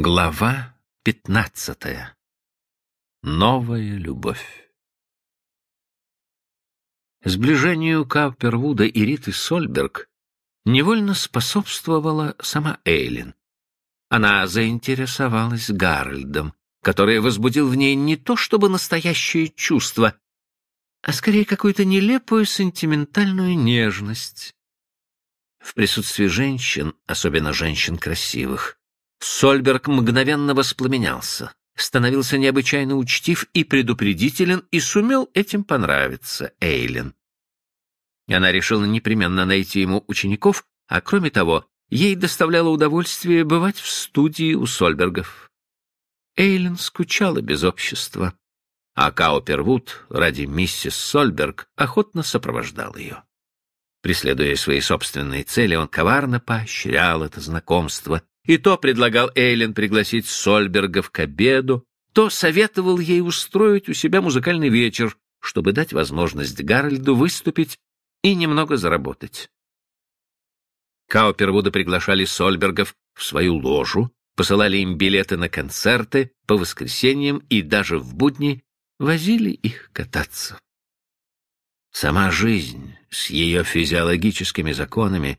Глава пятнадцатая. Новая любовь. Сближению Каупервуда и Риты Сольберг невольно способствовала сама Эйлин. Она заинтересовалась Гарольдом, который возбудил в ней не то чтобы настоящее чувство, а скорее какую-то нелепую сентиментальную нежность. В присутствии женщин, особенно женщин красивых, Сольберг мгновенно воспламенялся, становился необычайно учтив и предупредителен и сумел этим понравиться Эйлин. Она решила непременно найти ему учеников, а кроме того, ей доставляло удовольствие бывать в студии у Сольбергов. Эйлин скучала без общества, а Каупервуд ради миссис Сольберг охотно сопровождал ее. Преследуя свои собственные цели, он коварно поощрял это знакомство, и то предлагал Эйлен пригласить Сольбергов к обеду, то советовал ей устроить у себя музыкальный вечер, чтобы дать возможность Гарольду выступить и немного заработать. Каупервуда приглашали Сольбергов в свою ложу, посылали им билеты на концерты по воскресеньям и даже в будни возили их кататься. Сама жизнь с ее физиологическими законами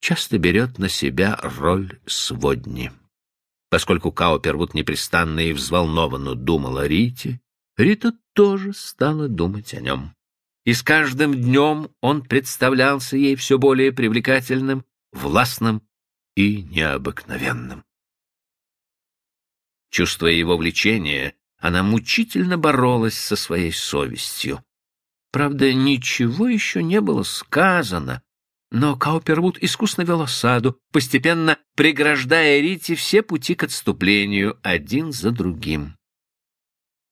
часто берет на себя роль сводни. Поскольку Каупервуд непрестанно и взволнованно думал о Рите, Рита тоже стала думать о нем. И с каждым днем он представлялся ей все более привлекательным, властным и необыкновенным. Чувствуя его влечение, она мучительно боролась со своей совестью. Правда, ничего еще не было сказано но Каупервуд искусно вел осаду, постепенно преграждая Рите все пути к отступлению один за другим.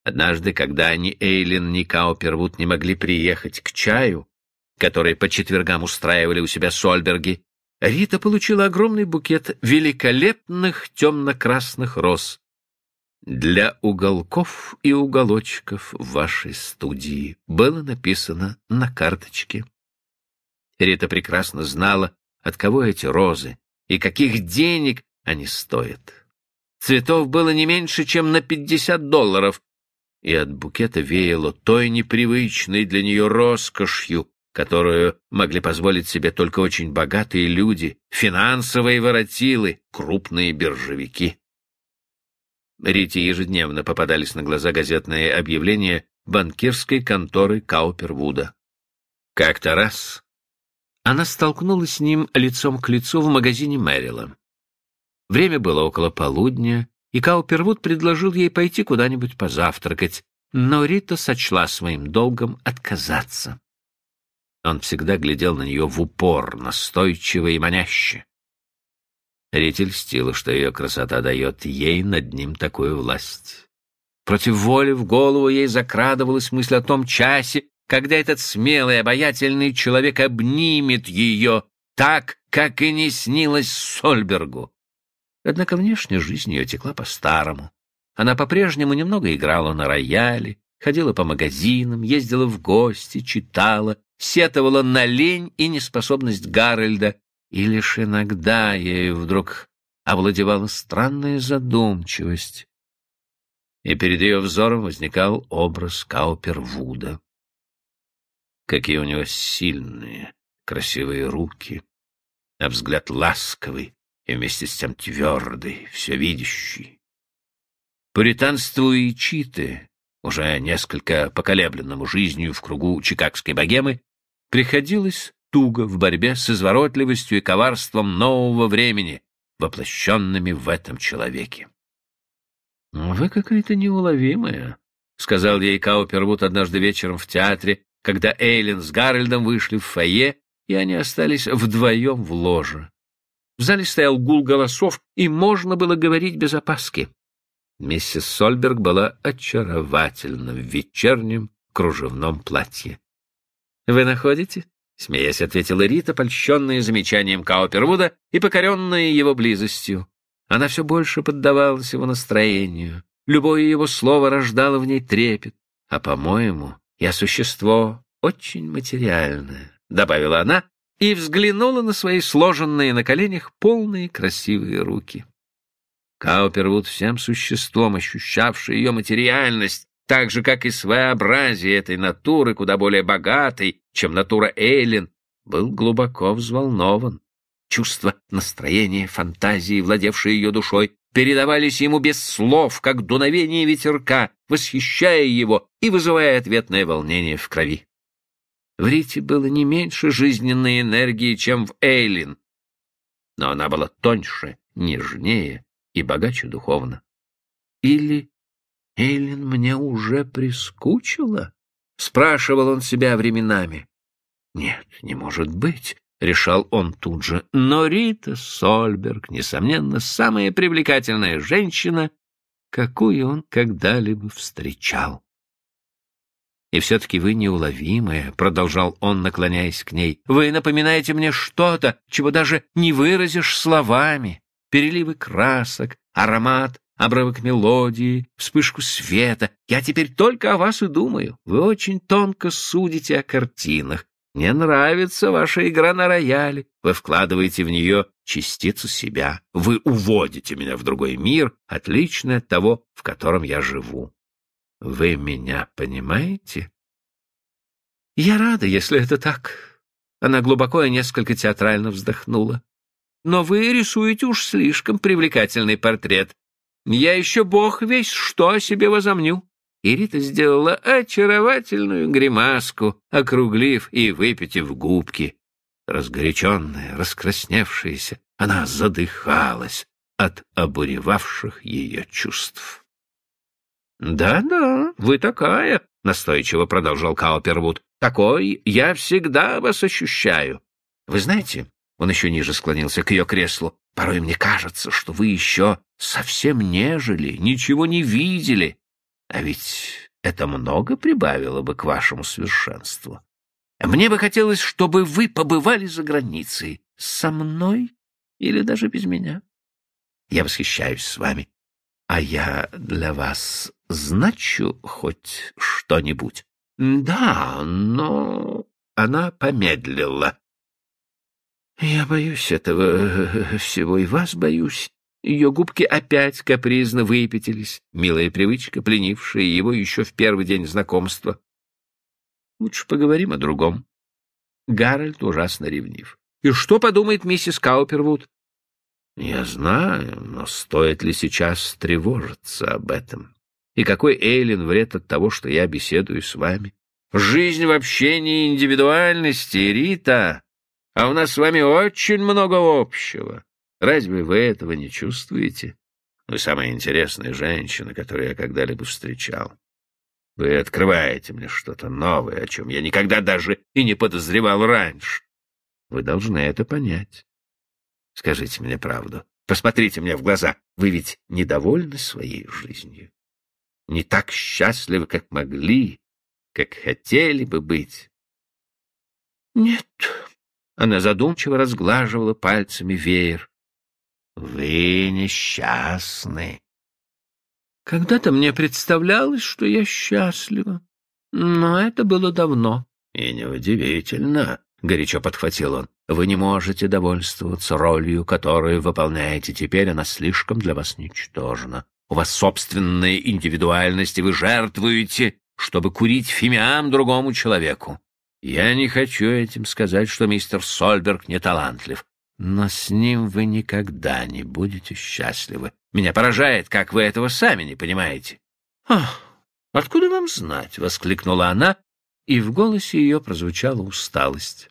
Однажды, когда ни Эйлин, ни Каупервуд не могли приехать к чаю, который по четвергам устраивали у себя Сольберги, Рита получила огромный букет великолепных темно-красных роз для уголков и уголочков вашей студии было написано на карточке. Рита прекрасно знала, от кого эти розы и каких денег они стоят. Цветов было не меньше, чем на пятьдесят долларов, и от букета веяло той непривычной для нее роскошью, которую могли позволить себе только очень богатые люди, финансовые воротилы, крупные биржевики. Рите ежедневно попадались на глаза газетные объявления банкирской конторы Каупервуда. Как-то раз она столкнулась с ним лицом к лицу в магазине Мэрила. Время было около полудня, и Каупервуд предложил ей пойти куда-нибудь позавтракать, но Рита сочла своим долгом отказаться. Он всегда глядел на нее в упор, настойчиво и маняще. Рите льстила, что ее красота дает ей над ним такую власть. Против воли в голову ей закрадывалась мысль о том часе, когда этот смелый, обаятельный человек обнимет ее так, как и не снилось Сольбергу. Однако внешняя жизнь ее текла по-старому. Она по-прежнему немного играла на рояле, ходила по магазинам, ездила в гости, читала, сетовала на лень и неспособность Гарольда, и лишь иногда ею вдруг овладевала странная задумчивость, и перед ее взором возникал образ Каупервуда. Какие у него сильные, красивые руки, а взгляд ласковый и вместе с тем твердый, всевидящий. Пуританству и читы, уже несколько поколебленному жизнью в кругу чикагской богемы, приходилось туго в борьбе с изворотливостью и коварством нового времени, воплощенными в этом человеке. — Вы какая-то неуловимая, — сказал ей Каупервуд однажды вечером в театре, когда Эйлин с Гарольдом вышли в фойе, и они остались вдвоем в ложе. В зале стоял гул голосов, и можно было говорить без опаски. Миссис Сольберг была очаровательна в вечернем кружевном платье. — Вы находите? — смеясь ответила Рита, польщенная замечанием Каупервуда и покоренная его близостью. Она все больше поддавалась его настроению. Любое его слово рождало в ней трепет. А, по-моему, я существо очень материальное, — добавила она и взглянула на свои сложенные на коленях полные красивые руки. Каупервуд всем существом, ощущавший ее материальность, так же, как и своеобразие этой натуры, куда более богатой, чем натура Эйлин, был глубоко взволнован. Чувства, настроения, фантазии, владевшие ее душой, передавались ему без слов, как дуновение ветерка, восхищая его и вызывая ответное волнение в крови. В Рите было не меньше жизненной энергии, чем в Эйлин, но она была тоньше, нежнее и богаче духовно. Или Эйлин мне уже прискучила? Спрашивал он себя временами. Нет, не может быть, решал он тут же. Но Рита Сольберг, несомненно, самая привлекательная женщина, какую он когда-либо встречал. И все-таки вы неуловимая, — продолжал он, наклоняясь к ней. Вы напоминаете мне что-то, чего даже не выразишь словами. Переливы красок, аромат, обрывок мелодии, вспышку света. Я теперь только о вас и думаю. Вы очень тонко судите о картинах. Мне нравится ваша игра на рояле. Вы вкладываете в нее частицу себя. Вы уводите меня в другой мир, отличный от того, в котором я живу. Вы меня понимаете? Я рада, если это так. Она глубоко и несколько театрально вздохнула. Но вы рисуете уж слишком привлекательный портрет. Я еще бог весь что о себе возомню. И Рита сделала очаровательную гримаску, округлив и выпитив губки. Разгоряченная, раскрасневшаяся, она задыхалась от обуревавших ее чувств. «Да-да, вы такая», — настойчиво продолжал Каупервуд. «Такой я всегда вас ощущаю. Вы знаете, он еще ниже склонился к ее креслу. Порой мне кажется, что вы еще совсем не жили, ничего не видели. А ведь это много прибавило бы к вашему совершенству. Мне бы хотелось, чтобы вы побывали за границей. Со мной или даже без меня. Я восхищаюсь с вами. А я для вас значу хоть что-нибудь? Да, но... Она помедлила. Я боюсь этого всего, и вас боюсь. Ее губки опять капризно выпятились, милая привычка, пленившая его еще в первый день знакомства. Лучше поговорим о другом. Гарольд ужасно ревнив. И что подумает миссис Каупервуд? Я знаю, но стоит ли сейчас тревожиться об этом? И какой Эйлин вред от того, что я беседую с вами? Жизнь в общении индивидуальности, Рита, а у нас с вами очень много общего. Разве вы этого не чувствуете? Вы самая интересная женщина, которую я когда-либо встречал. Вы открываете мне что-то новое, о чем я никогда даже и не подозревал раньше. Вы должны это понять. Скажите мне правду. Посмотрите мне в глаза. Вы ведь недовольны своей жизнью? Не так счастливы, как могли, как хотели бы быть? Нет, она задумчиво разглаживала пальцами веер. «Вы несчастны». Когда-то мне представлялось, что я счастлива, но это было давно. И неудивительно, — горячо подхватил он. Вы не можете довольствоваться ролью, которую выполняете теперь, она слишком для вас ничтожна. У вас собственная индивидуальность, и вы жертвуете, чтобы курить фимиам другому человеку. Я не хочу этим сказать, что мистер Сольберг не талантлив, но с ним вы никогда не будете счастливы. Меня поражает, как вы этого сами не понимаете. — Ах, откуда вам знать? — воскликнула она, и в голосе ее прозвучала усталость.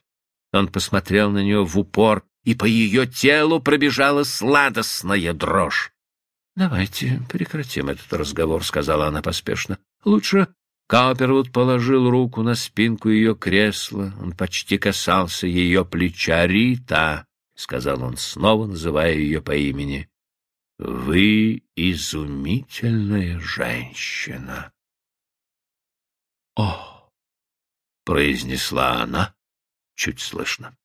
Он посмотрел на нее в упор, и по ее телу пробежала сладостная дрожь. — Давайте прекратим этот разговор, — сказала она поспешно. — Лучше Каупервуд положил руку на спинку ее кресла. Он почти касался ее плеча. «Рита», — сказал он, снова называя ее по имени, — «вы изумительная женщина». «О!» — произнесла она чуть слышно.